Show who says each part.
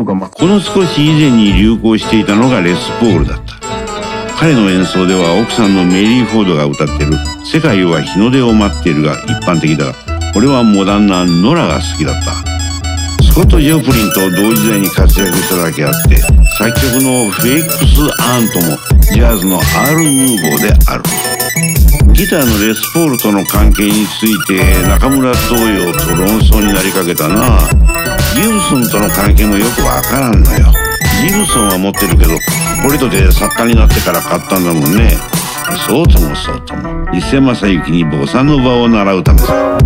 Speaker 1: そうかまあ
Speaker 2: この少し以前に流行していたのがレスポールだった。彼の演奏では奥さんのメリー・フォードが歌ってる「世界は日の出を待っている」が一般的だ。が俺はモダンなノラが好きだった。スコット・ジョプリンと同時代に活躍しただけあって作曲のフェイクス・アーントもジャズのアール・ヌーボーである。ギターのレスポールとの関係について中村東洋と論争になりかけたな。ギブソンとの関係もよくわからんのよ。ギブソンは持ってるけどポリトで作家になってから買ったんだもんね。そうともそうとも。伊勢正幸にボサノバを習うためさ。